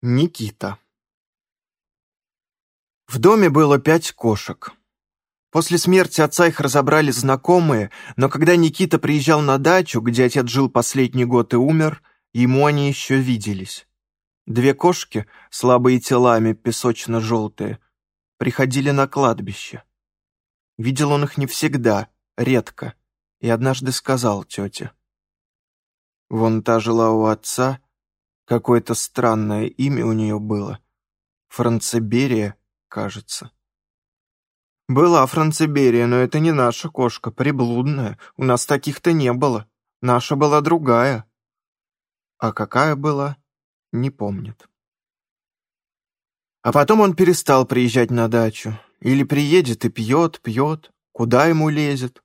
Никита. В доме было пять кошек. После смерти отца их разобрали знакомые, но когда Никита приезжал на дачу, где отец жил последний год и умер, ему они еще виделись. Две кошки, слабые телами, песочно-желтые, приходили на кладбище. Видел он их не всегда, редко, и однажды сказал тете. Вон та жила у отца, Какое-то странное имя у нее было. Францеберия, кажется. Была Францеберия, но это не наша кошка, приблудная. У нас таких-то не было. Наша была другая. А какая была, не помнит. А потом он перестал приезжать на дачу. Или приедет и пьет, пьет, куда ему лезет.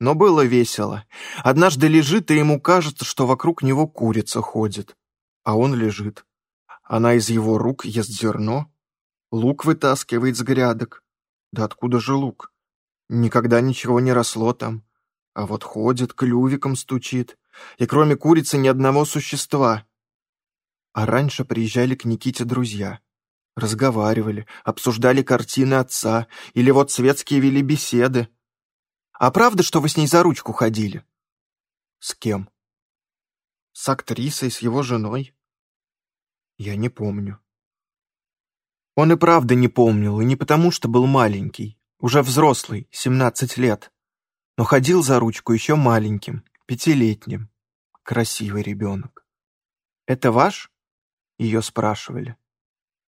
Но было весело. Однажды лежит, и ему кажется, что вокруг него курица ходит а он лежит. Она из его рук ест зерно, лук вытаскивает с грядок. Да откуда же лук? Никогда ничего не росло там. А вот ходит, клювиком стучит. И кроме курицы ни одного существа. А раньше приезжали к Никите друзья. Разговаривали, обсуждали картины отца, или вот светские вели беседы. «А правда, что вы с ней за ручку ходили?» «С кем?» «С актрисой, с его женой». Я не помню. Он и правда не помнил, и не потому, что был маленький, уже взрослый, 17 лет, но ходил за ручку еще маленьким, пятилетним. Красивый ребенок. «Это ваш?» — ее спрашивали.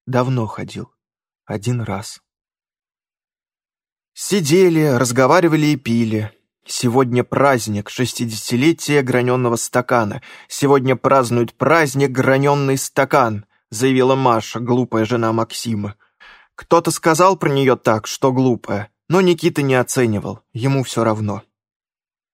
Давно ходил. Один раз. Сидели, разговаривали и пили. Сегодня праздник, шестидесятилетие граненного стакана. Сегодня празднуют праздник граненный стакан, заявила Маша, глупая жена Максима. Кто-то сказал про нее так, что глупая, но Никита не оценивал, ему все равно.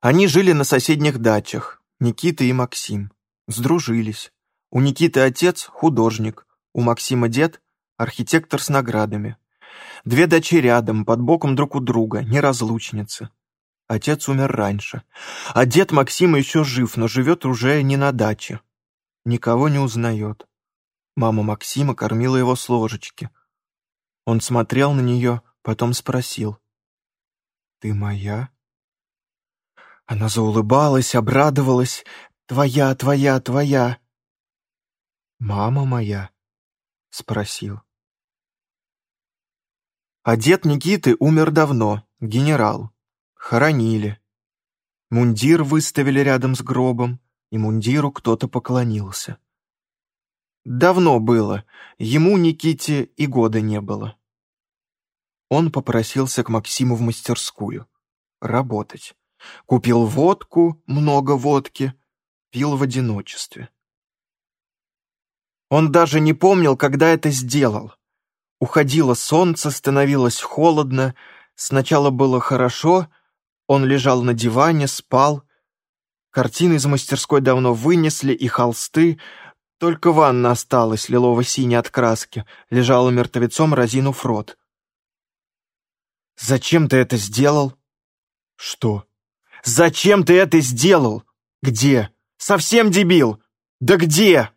Они жили на соседних дачах, Никита и Максим. Сдружились. У Никиты отец – художник, у Максима дед – архитектор с наградами. Две дачи рядом, под боком друг у друга, неразлучницы. Отец умер раньше. А дед Максима еще жив, но живет уже не на даче. Никого не узнает. Мама Максима кормила его с ложечки. Он смотрел на нее, потом спросил. «Ты моя?» Она заулыбалась, обрадовалась. «Твоя, твоя, твоя!» «Мама моя?» — спросил. А дед Никиты умер давно, генерал. Хоронили. Мундир выставили рядом с гробом, и мундиру кто-то поклонился. Давно было, ему, Никите, и года не было. Он попросился к Максиму в мастерскую. Работать. Купил водку, много водки, пил в одиночестве. Он даже не помнил, когда это сделал. Уходило солнце, становилось холодно, сначала было хорошо, он лежал на диване, спал. Картины из мастерской давно вынесли, и холсты. Только ванна осталась, лилово-синяя от краски, лежала мертвецом, разинув рот. «Зачем ты это сделал?» «Что?» «Зачем ты это сделал?» «Где?» «Совсем дебил!» «Да где?»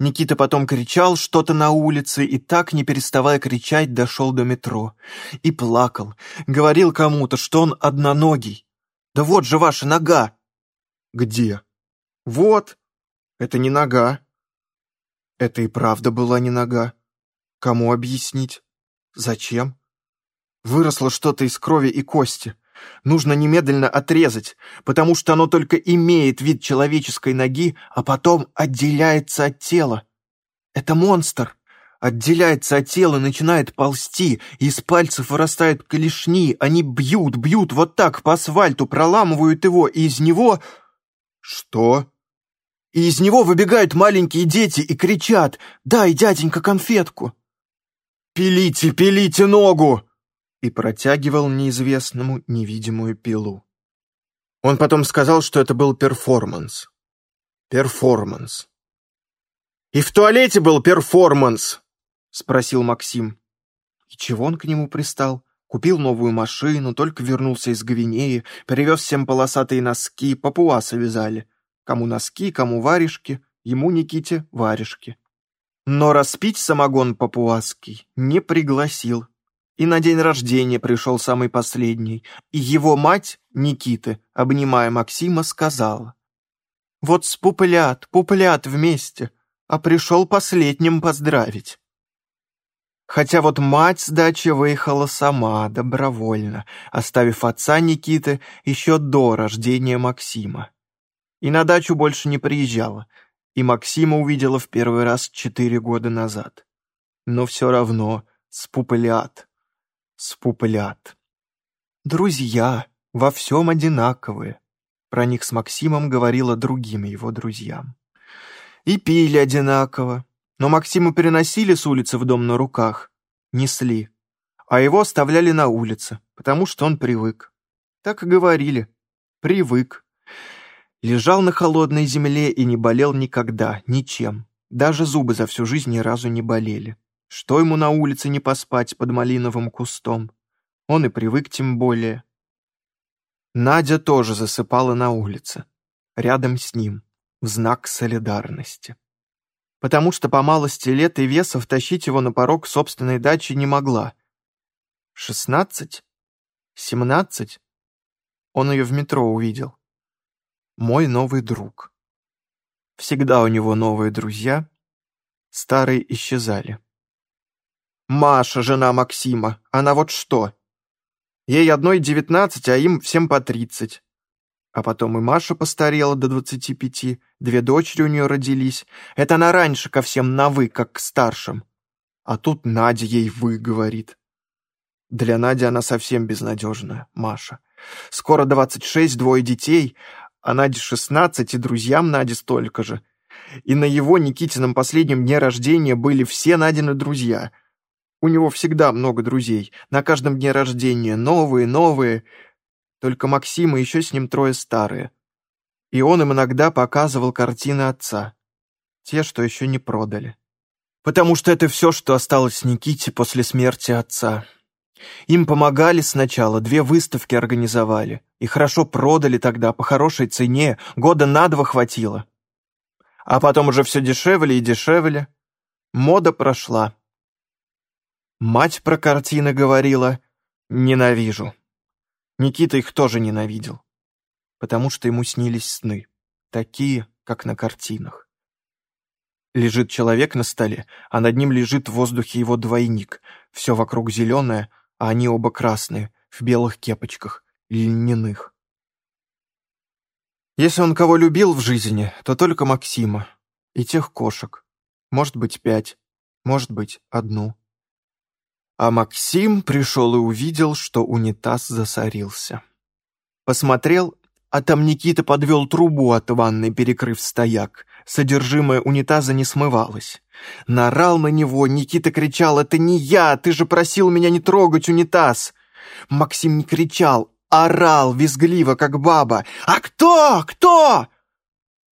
Никита потом кричал что-то на улице и так, не переставая кричать, дошел до метро. И плакал, говорил кому-то, что он одноногий. «Да вот же ваша нога!» «Где?» «Вот!» «Это не нога!» Это и правда была не нога. Кому объяснить? Зачем? Выросло что-то из крови и кости. Нужно немедленно отрезать, потому что оно только имеет вид человеческой ноги, а потом отделяется от тела. Это монстр. Отделяется от тела, начинает ползти, из пальцев вырастают клешни, они бьют, бьют вот так по асфальту, проламывают его, и из него... Что? И из него выбегают маленькие дети и кричат «Дай, дяденька, конфетку!» «Пилите, пилите ногу!» И протягивал неизвестному невидимую пилу. Он потом сказал, что это был перформанс. Перформанс. «И в туалете был перформанс!» — спросил Максим. И чего он к нему пристал? Купил новую машину, только вернулся из Гвинеи, привез всем полосатые носки, папуасы вязали. Кому носки, кому варежки, ему, Никите, варежки. Но распить самогон папуасский не пригласил. И на день рождения пришел самый последний, и его мать, Никиты, обнимая Максима, сказала. «Вот с пуплят, пуплят вместе, а пришел последним поздравить». Хотя вот мать с дачи выехала сама, добровольно, оставив отца Никиты еще до рождения Максима. И на дачу больше не приезжала, и Максима увидела в первый раз четыре года назад. Но все равно спуплят спуплят. Друзья во всем одинаковые. Про них с Максимом говорила другим его друзьям. И пили одинаково. Но Максима переносили с улицы в дом на руках, несли. А его оставляли на улице, потому что он привык. Так и говорили. Привык. Лежал на холодной земле и не болел никогда, ничем. Даже зубы за всю жизнь ни разу не болели. Что ему на улице не поспать под малиновым кустом? Он и привык тем более. Надя тоже засыпала на улице, рядом с ним, в знак солидарности. Потому что по малости лет и веса втащить его на порог собственной дачи не могла. Шестнадцать? Семнадцать? Он ее в метро увидел. Мой новый друг. Всегда у него новые друзья, старые исчезали. Маша, жена Максима, она вот что? Ей одной девятнадцать, а им всем по тридцать. А потом и Маша постарела до двадцати пяти, две дочери у нее родились. Это она раньше ко всем на «вы», как к старшим. А тут Надя ей «вы» говорит. Для Нади она совсем безнадежная, Маша. Скоро двадцать шесть, двое детей, а Наде шестнадцать, и друзьям Наде столько же. И на его Никитином последнем дне рождения были все Надины друзья — у него всегда много друзей, на каждом дне рождения, новые, новые. Только Максим и еще с ним трое старые. И он им иногда показывал картины отца. Те, что еще не продали. Потому что это все, что осталось Никите после смерти отца. Им помогали сначала, две выставки организовали. И хорошо продали тогда, по хорошей цене, года на два хватило. А потом уже все дешевле и дешевле. Мода прошла. Мать про картины говорила «ненавижу». Никита их тоже ненавидел, потому что ему снились сны, такие, как на картинах. Лежит человек на столе, а над ним лежит в воздухе его двойник. Все вокруг зеленое, а они оба красные, в белых кепочках, льняных. Если он кого любил в жизни, то только Максима. И тех кошек. Может быть, пять, может быть, одну. А Максим пришел и увидел, что унитаз засорился. Посмотрел, а там Никита подвел трубу от ванны, перекрыв стояк. Содержимое унитаза не смывалось. Нарал на него, Никита кричал, «Это не я! Ты же просил меня не трогать унитаз!» Максим не кричал, орал визгливо, как баба. «А кто? Кто?»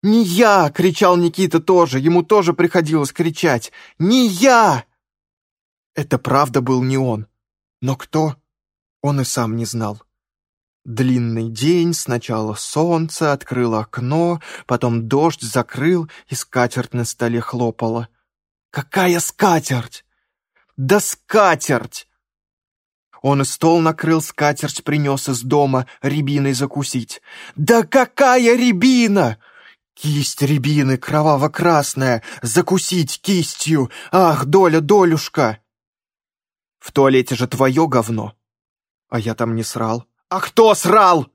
«Не я!» — кричал Никита тоже, ему тоже приходилось кричать. «Не я!» Это правда был не он. Но кто? Он и сам не знал. Длинный день, сначала солнце открыло окно, потом дождь закрыл, и скатерть на столе хлопала. «Какая скатерть?» «Да скатерть!» Он и стол накрыл, скатерть принес из дома, рябиной закусить. «Да какая рябина!» «Кисть рябины, кроваво-красная, закусить кистью! Ах, доля, долюшка!» В туалете же твое говно. А я там не срал. А кто срал?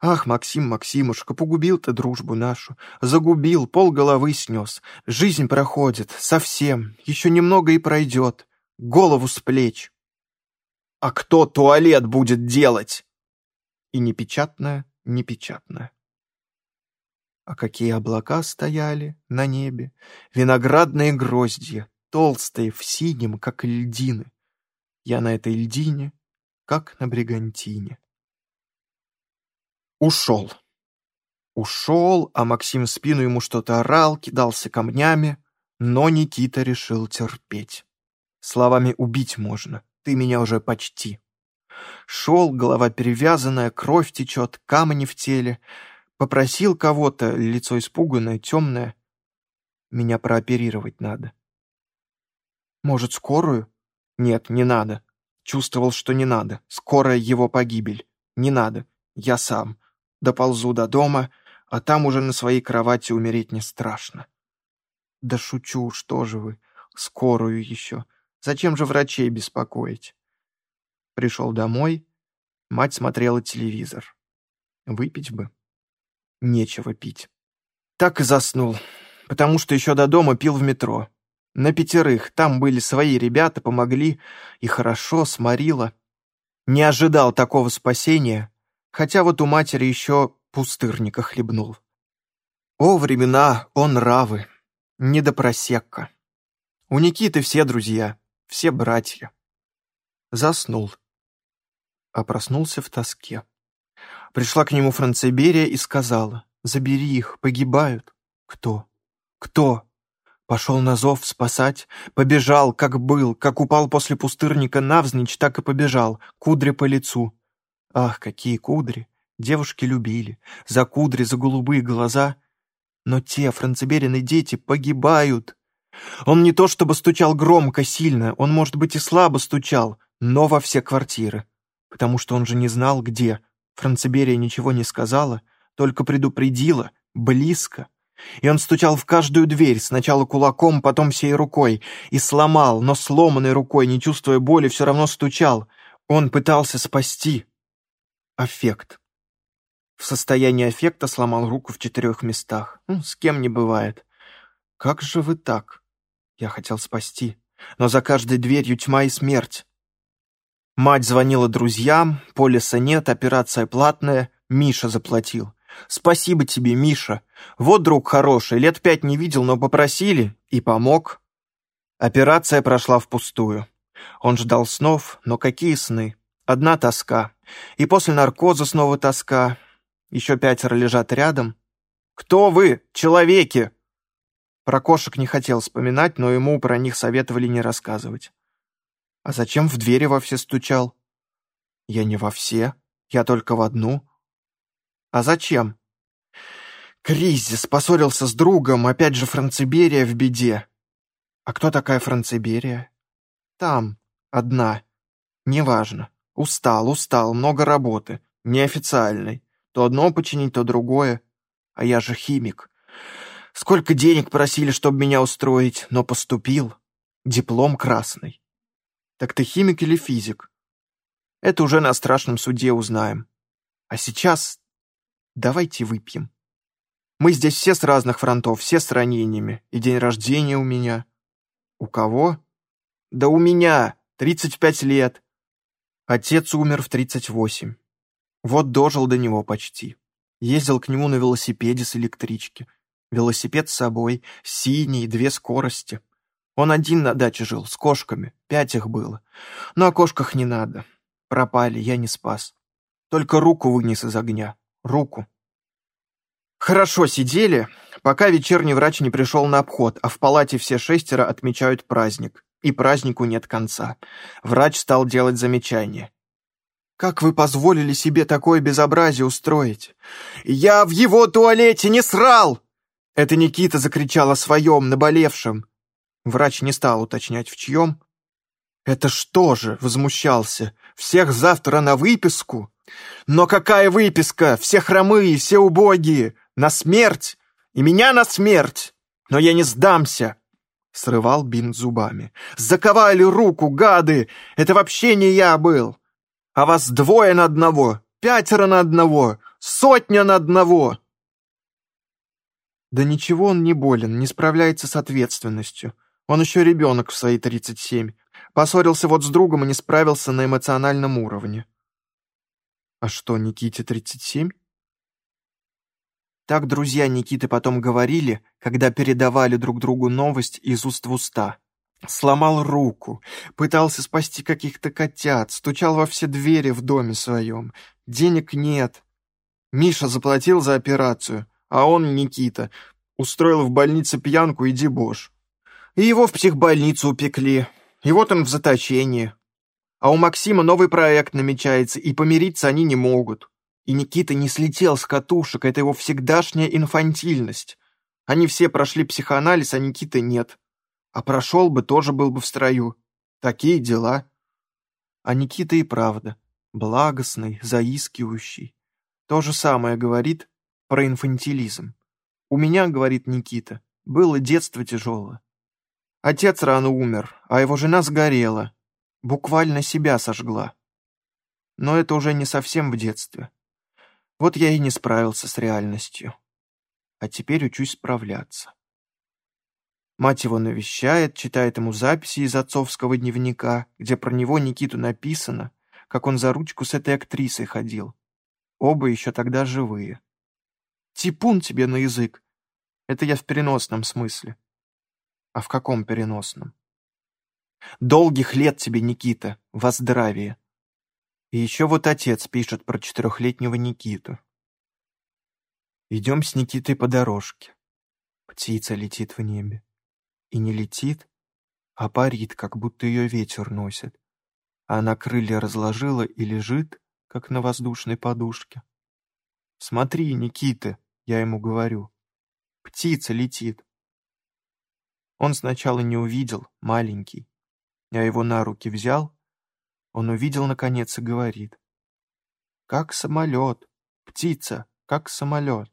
Ах, Максим, Максимушка, погубил ты дружбу нашу. Загубил, пол головы снес. Жизнь проходит, совсем. Еще немного и пройдет. Голову с плеч. А кто туалет будет делать? И непечатное, непечатное. А какие облака стояли на небе, виноградные гроздья, толстые, в синем, как льдины. Я на этой льдине, как на бригантине. Ушел. Ушел, а Максим в спину ему что-то орал, кидался камнями, но Никита решил терпеть. Словами убить можно, ты меня уже почти. Шел, голова перевязанная, кровь течет, камни в теле. Попросил кого-то, лицо испуганное, темное. Меня прооперировать надо. Может, скорую? Нет, не надо. Чувствовал, что не надо. Скорая его погибель. Не надо. Я сам. Доползу до дома, а там уже на своей кровати умереть не страшно. Да шучу, что же вы. Скорую еще. Зачем же врачей беспокоить? Пришел домой. Мать смотрела телевизор. Выпить бы. Нечего пить. Так и заснул, потому что еще до дома пил в метро. На пятерых, там были свои ребята, помогли, и хорошо, сморило. Не ожидал такого спасения, хотя вот у матери еще пустырника хлебнул. О, времена, он нравы, не до просекка. У Никиты все друзья, все братья. Заснул. А проснулся в тоске. Пришла к нему Франциберия и сказала, «Забери их, погибают». Кто? Кто? Пошел на зов спасать, побежал, как был, как упал после пустырника навзничь, так и побежал, кудри по лицу. Ах, какие кудри! Девушки любили, за кудри, за голубые глаза. Но те, франциберины дети, погибают. Он не то чтобы стучал громко, сильно, он, может быть, и слабо стучал, но во все квартиры. Потому что он же не знал, где. Франциберия ничего не сказала, только предупредила, близко. И он стучал в каждую дверь, сначала кулаком, потом всей рукой, и сломал, но сломанной рукой, не чувствуя боли, все равно стучал. Он пытался спасти. Аффект. В состоянии аффекта сломал руку в четырех местах. Ну, с кем не бывает. Как же вы так? Я хотел спасти. Но за каждой дверью тьма и смерть. Мать звонила друзьям, полиса нет, операция платная, Миша заплатил. Спасибо тебе, Миша. Вот друг хороший, лет пять не видел, но попросили и помог. Операция прошла впустую. Он ждал снов, но какие сны? Одна тоска. И после наркоза снова тоска. Еще пятеро лежат рядом. «Кто вы, человеки?» Про кошек не хотел вспоминать, но ему про них советовали не рассказывать. «А зачем в двери во все стучал?» «Я не во все, я только в одну». «А зачем?» «Кризис, поссорился с другом, опять же Франциберия в беде». «А кто такая Франциберия?» «Там, одна. Неважно. Устал, устал, много работы, неофициальной. То одно починить, то другое. А я же химик. Сколько денег просили, чтобы меня устроить, но поступил. Диплом красный. Так ты химик или физик? Это уже на страшном суде узнаем. А сейчас давайте выпьем. Мы здесь все с разных фронтов, все с ранениями. И день рождения у меня. У кого? Да у меня. 35 лет. Отец умер в 38. Вот дожил до него почти. Ездил к нему на велосипеде с электрички. Велосипед с собой, синий, две скорости. Он один на даче жил, с кошками, пять их было. Но о кошках не надо. Пропали, я не спас. Только руку вынес из огня. Руку. Хорошо сидели, пока вечерний врач не пришел на обход, а в палате все шестеро отмечают праздник. И празднику нет конца. Врач стал делать замечания. Как вы позволили себе такое безобразие устроить? Я в его туалете не срал! Это Никита закричал о своем, наболевшем. Врач не стал уточнять, в чьем. Это что же, возмущался, всех завтра на выписку? Но какая выписка? Все хромые, все убогие. На смерть! И меня на смерть! Но я не сдамся! Срывал бинт зубами. Заковали руку, гады! Это вообще не я был! а вас двое на одного, пятеро на одного, сотня на одного!» Да ничего он не болен, не справляется с ответственностью. Он еще ребенок в свои 37. Поссорился вот с другом и не справился на эмоциональном уровне. А что, Никите 37? Так друзья Никиты потом говорили, когда передавали друг другу новость из уст в уста. Сломал руку, пытался спасти каких-то котят, стучал во все двери в доме своем. Денег нет. Миша заплатил за операцию, а он, Никита, устроил в больнице пьянку и дебош. И его в психбольницу упекли, и вот он в заточении. А у Максима новый проект намечается, и помириться они не могут. И Никита не слетел с катушек, это его всегдашняя инфантильность. Они все прошли психоанализ, а Никиты нет. А прошел бы, тоже был бы в строю. Такие дела. А Никита и правда. Благостный, заискивающий. То же самое говорит про инфантилизм. У меня, говорит Никита, было детство тяжелое. Отец рано умер, а его жена сгорела. Буквально себя сожгла. Но это уже не совсем в детстве. Вот я и не справился с реальностью. А теперь учусь справляться. Мать его навещает, читает ему записи из отцовского дневника, где про него Никиту написано, как он за ручку с этой актрисой ходил. Оба еще тогда живые. Типун тебе на язык. Это я в переносном смысле. А в каком переносном? Долгих лет тебе, Никита, во здравие. И еще вот отец пишет про четырехлетнего Никиту. Идем с Никитой по дорожке. Птица летит в небе и не летит, а парит, как будто ее ветер носит. А она крылья разложила и лежит, как на воздушной подушке. «Смотри, Никита», — я ему говорю, — «птица летит». Он сначала не увидел, маленький. Я его на руки взял, он увидел наконец и говорит. «Как самолет, птица, как самолет.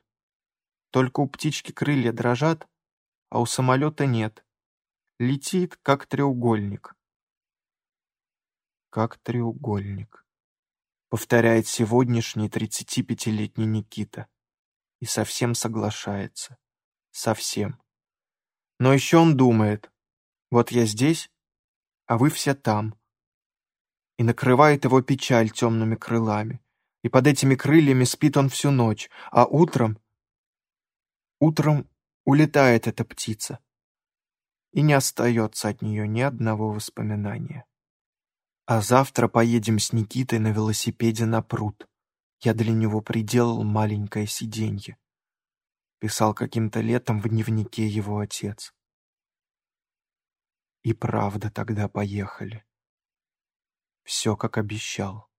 Только у птички крылья дрожат, а у самолета нет летит, как треугольник. Как треугольник, повторяет сегодняшний 35-летний Никита. И совсем соглашается. Совсем. Но еще он думает, вот я здесь, а вы все там. И накрывает его печаль темными крылами. И под этими крыльями спит он всю ночь, а утром... Утром улетает эта птица и не остается от нее ни одного воспоминания. А завтра поедем с Никитой на велосипеде на пруд. Я для него приделал маленькое сиденье. Писал каким-то летом в дневнике его отец. И правда тогда поехали. Все, как обещал.